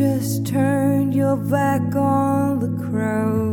just turned your back on the crowd.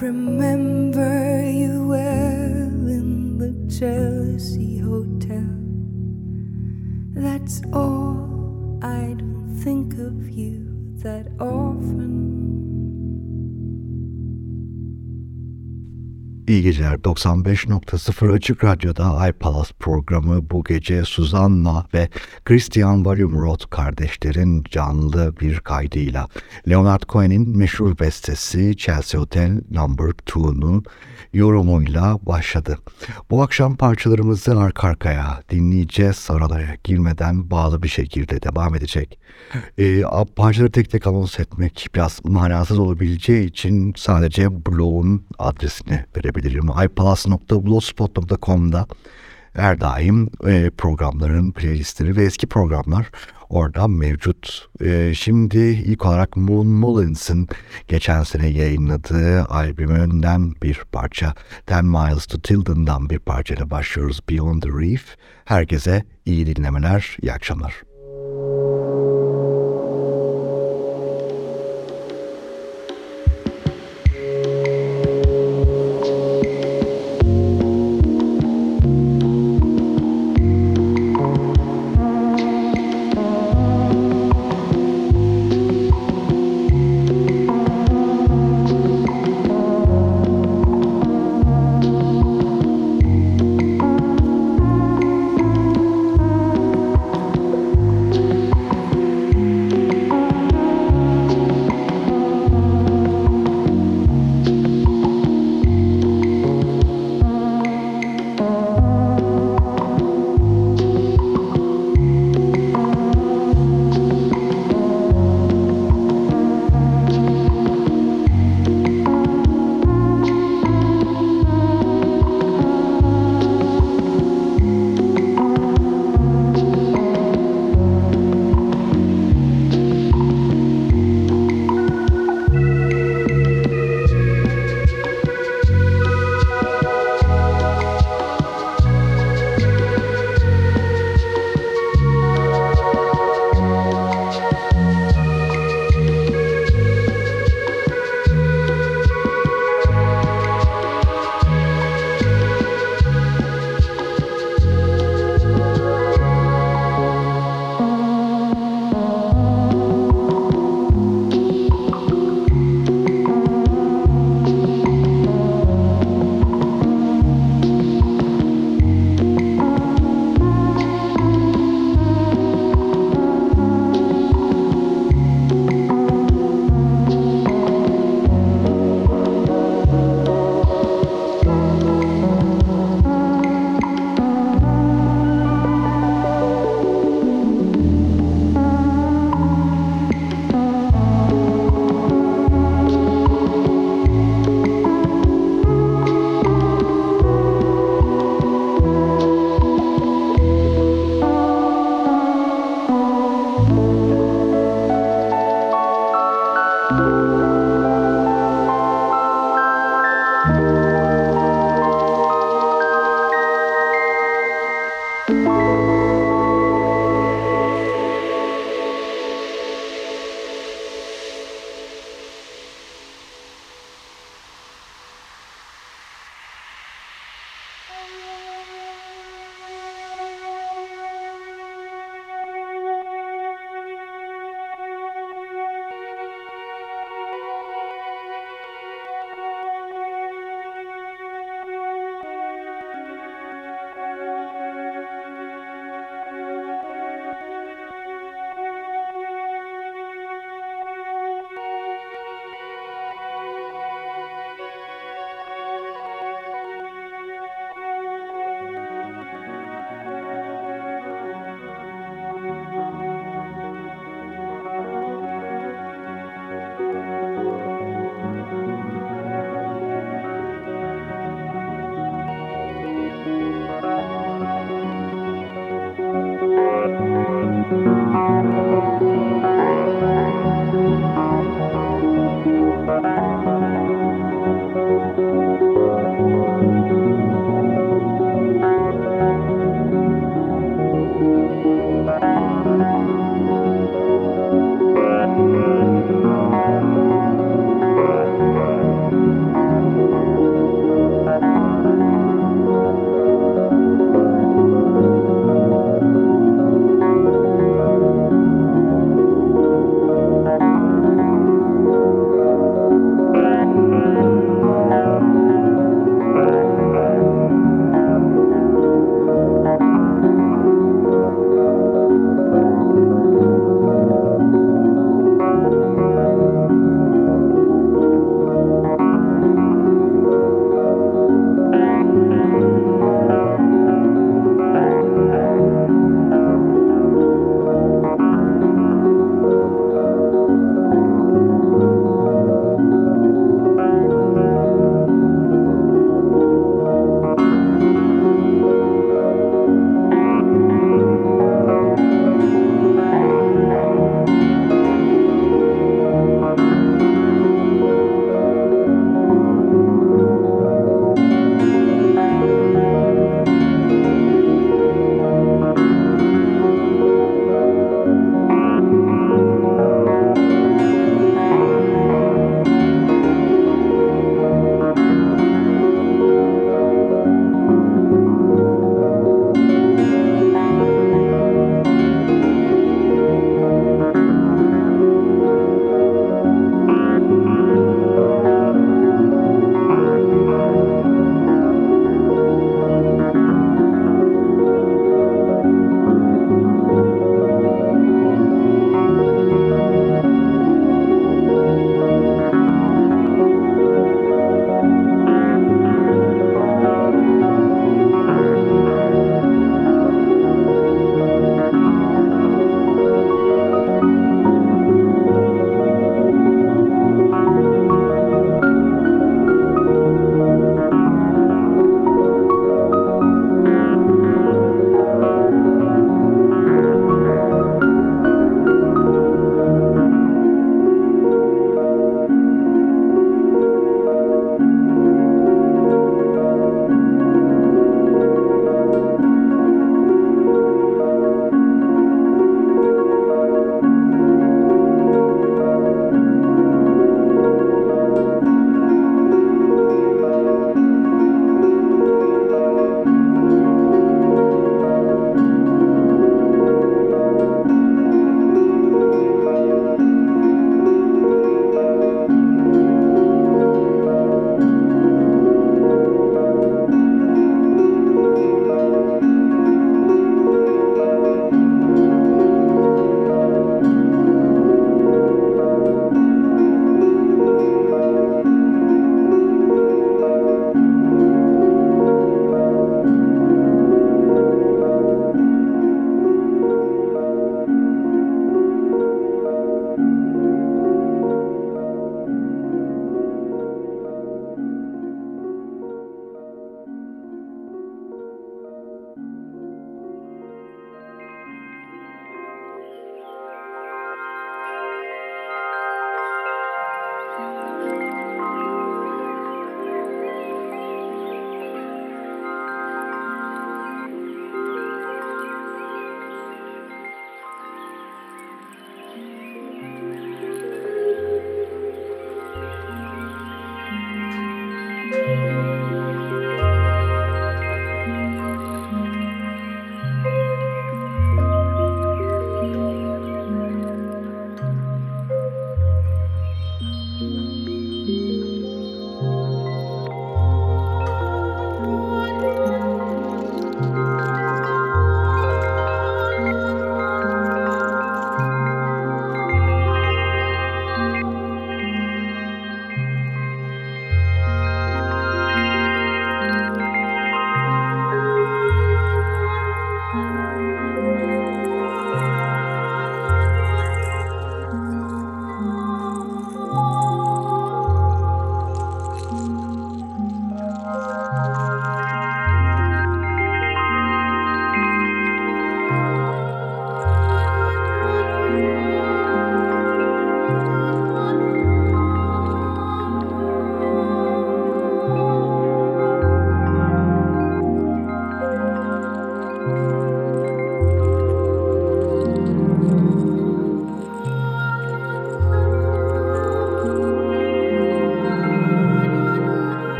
Remember you well in the Chelsea Hotel. That's all. I don't think of you that often. İyi geceler. 95.0 Açık Radyo'da iPalaz programı bu gece Suzanna ve Christian Wallenroth kardeşlerin canlı bir kaydıyla Leonard Cohen'in meşhur bestesi Chelsea Hotel No. 2'nun yorumuyla başladı. Bu akşam parçalarımızı arka arkaya dinleyeceğiz. Aralaya girmeden bağlı bir şekilde devam edecek. E, parçaları tek tek anons etmek biraz manasız olabileceği için sadece blog'un adresini verebilirim. ipalas.blogspot.com'da her daim e, programların playlistleri ve eski programlar orada mevcut. E, şimdi ilk olarak Moon Mullins'ın geçen sene yayınladığı albümünden bir parça Ten Miles to Tilden'dan bir parçayla başlıyoruz Beyond the Reef. Herkese iyi dinlemeler, iyi akşamlar.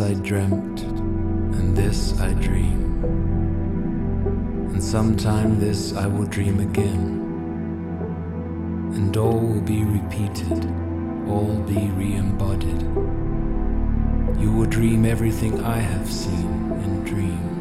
I dreamt, and this I dream. And sometime this I will dream again, and all will be repeated, all be re embodied. You will dream everything I have seen in dream.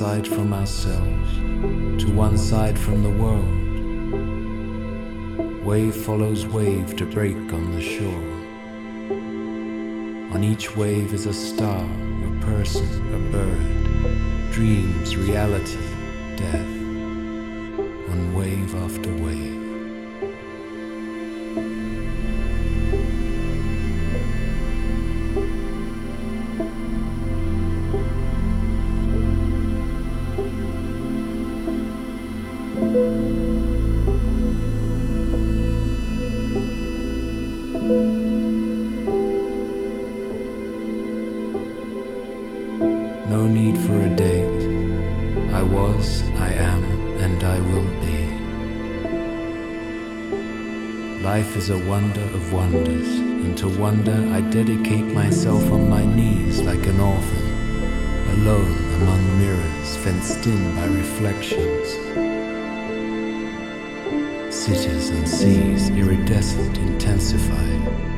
Side from ourselves, to one side from the world. Wave follows wave to break on the shore. On each wave is a star, a person, a bird, dreams, reality, death, a wonder of wonders, and to wonder I dedicate myself on my knees like an orphan, alone among mirrors fenced in by reflections. Cities and seas iridescent intensify.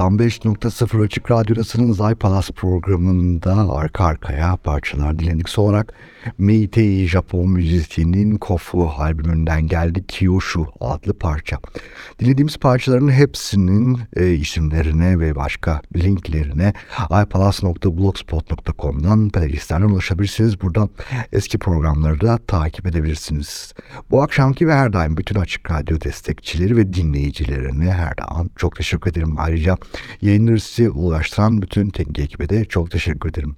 95.0 Açık Radyo'dasınız iPalas programında arka arkaya parçalar dinledik. Son olarak Meitei Japon müzisyeninin Kofu albümünden geldi Kyoshu adlı parça. Dinlediğimiz parçaların hepsinin e, isimlerine ve başka linklerine ipalas.blogspot.com'dan playlistlerden ulaşabilirsiniz. Buradan eski programları da takip edebilirsiniz. Bu akşamki ve her daim bütün Açık Radyo destekçileri ve dinleyicilerine her zaman çok teşekkür ederim. Ayrıca yayınları size ulaştıran bütün teknik ekibe de çok teşekkür ederim.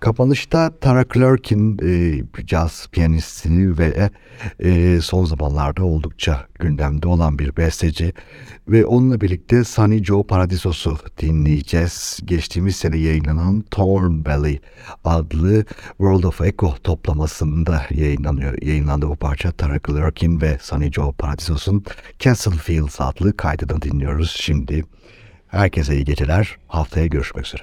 Kapanışta Tara Clark'in e, caz piyanistini ve e, son zamanlarda oldukça gündemde olan bir besteci ve onunla birlikte Sunny Joe Paradisos'u dinleyeceğiz. Geçtiğimiz sene yayınlanan Torn Belly adlı World of Echo toplamasında yayınlanıyor. Yayınlandı bu parça Tara Clark'in ve Sunny Joe Paradisos'un Castle Fields adlı kaydını dinliyoruz şimdi. Herkese iyi geceler. Haftaya görüşmek üzere.